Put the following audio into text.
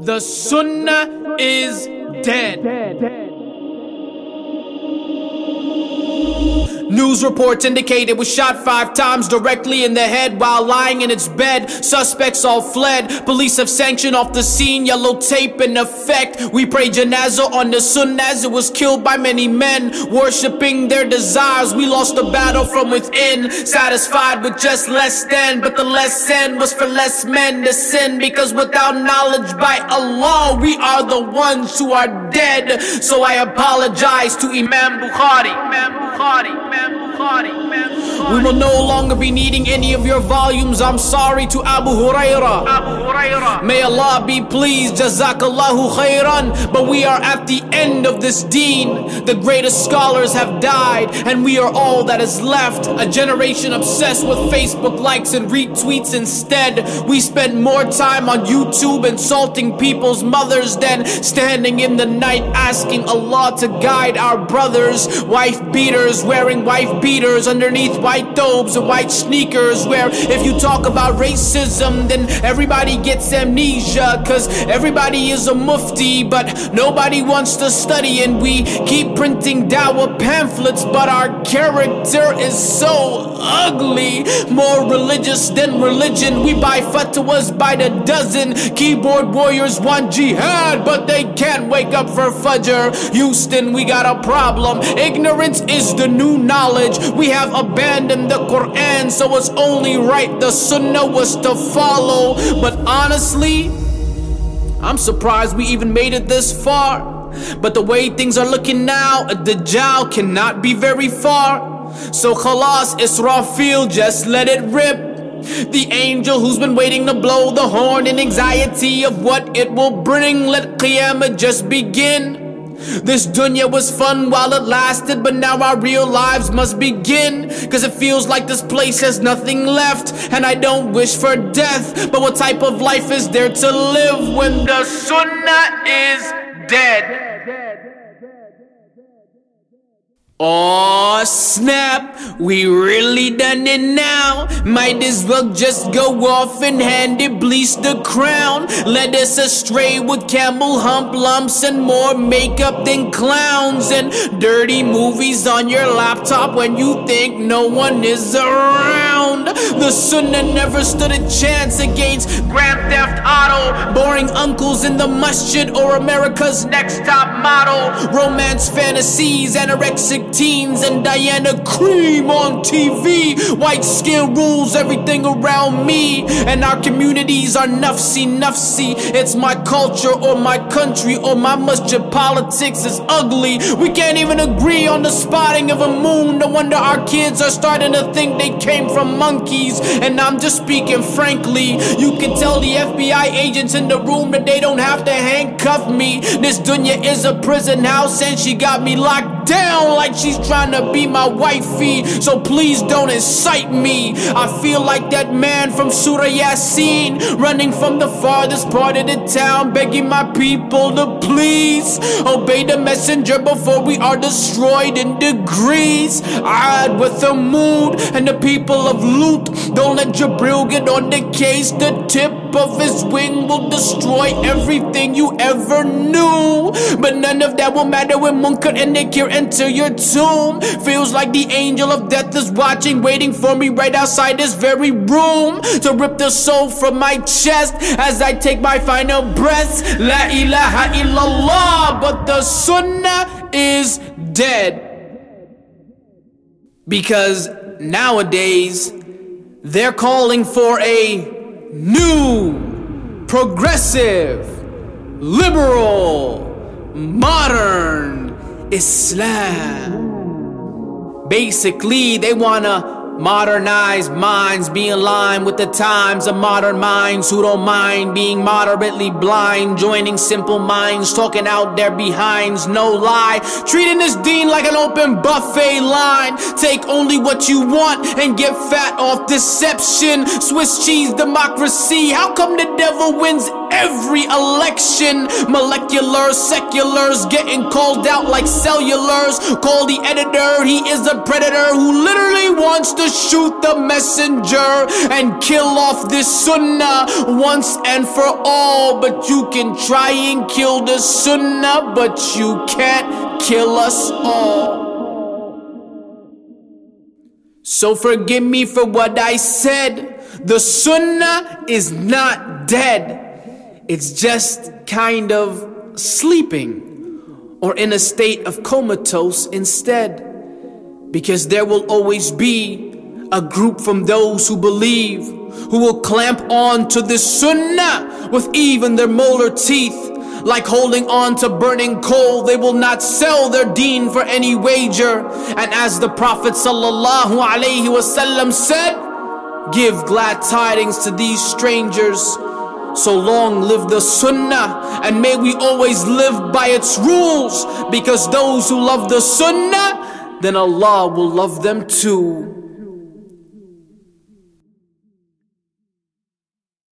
The Sunnah is dead. News reports indicate it was shot five times directly in the head while lying in its bed. Suspects all fled. Police have sanctioned off the scene, yellow tape in effect. We pray janazah on the sunnah as it was killed by many men, worshipping their desires. We lost the battle from within, satisfied with just less than. But the less than was for less men to sin, because without knowledge by Allah, we are the ones who are dead. So I apologize to Imam Bukhari. Imam Bukhari. We will no longer be needing any of your volumes. I'm sorry to Abu Huraira. Abu. May Allah be pleased. Jazakallahu khairan. But we are at the end of this deen. The greatest scholars have died, and we are all that is left. A generation obsessed with Facebook likes and retweets instead. We spend more time on YouTube insulting people's mothers than standing in the night asking Allah to guide our brothers. Wife beaters wearing wife beaters underneath white thobes and white sneakers. Where if you talk about racism, then everybody gets amnesia. Cause everybody is a mufti, but nobody wants to study. And we keep printing dawah pamphlets, but our character is so ugly. More religious than religion. We buy fatwas by the dozen. Keyboard warriors want jihad, but they can't wake up for Fajr. Houston, we got a problem. Ignorance is the new knowledge. We have abandoned the Quran, so it's only right the Sunnah was to follow. But honestly, I'm surprised we even made it this far. But the way things are looking now, a Dajjal cannot be very far. So khalas, Israfil, just let it rip. The angel who's been waiting to blow the horn in anxiety of what it will bring. Let Qiyamah just begin. This dunya was fun while it lasted, but now our real lives must begin. Cause it feels like this place has nothing left, and I don't wish for death. But what type of life is there to live when the sunnah is dead? Oh snap, we really done it now. Might as well just go off and hand Iblis the crown. Led us astray with camel hump lumps and more makeup than clowns. And dirty movies on your laptop when you think no one is around. The sunnah never stood a chance against Grand Theft Auto. Boring uncles in the masjid or America's next top model. Romance fantasies, anorexic teens and Diana Cream on TV. White skin rules everything around me, and our communities are nafsi, nafsi. It's my culture or my country or my masjid politics is ugly. We can't even agree on the spotting of a moon. No wonder our kids are starting to think they came from monkeys. And I'm just speaking frankly. You can tell the FBI agents in the room that they don't have to handcuff me. This dunya is a prison house, and she got me locked down like she's trying to be my wifey. So please don't incite me. I feel like that man from Surah Yasin, running from the farthest part of the town, begging my people to please obey the messenger before we are destroyed in degrees. 'Ad with Thamud and the people of Lut. Don't let Jabril get on the case. The tip of his wing will destroy everything you ever knew. But none of that will matter when Munkar and Nakir enter your tomb. Feels like the angel of death is watching, waiting for me right outside this very room to rip the soul from my chest as I take my final breaths. La ilaha illallah, but the sunnah is dead. Because nowadays, they're calling for a new, progressive, liberal, modern Islam. Basically, they wanna modernize minds, be in line with the times of modern minds who don't mind being moderately blind, joining simple minds, talking out their behinds, no lie, treating this deen like an open buffet line. Take only what you want and get fat off deception. Swiss cheese democracy. How come the devil wins every election. Molecular, seculars getting called out like cellulars. Call the editor, he is a predator who literally wants to shoot the messenger and kill off this sunnah once and for all. But you can try and kill the sunnah, but you can't kill us all. So forgive me for what I said. The sunnah is not dead. It's just kind of sleeping or in a state of comatose instead. Because there will always be a group from those who believe who will clamp on to this sunnah with even their molar teeth like holding on to burning coal. They will not sell their deen for any wager. And as the Prophet wasallam said, give glad tidings to these strangers. So long live the sunnah and may we always live by its rules because those who love the sunnah, then Allah will love them too.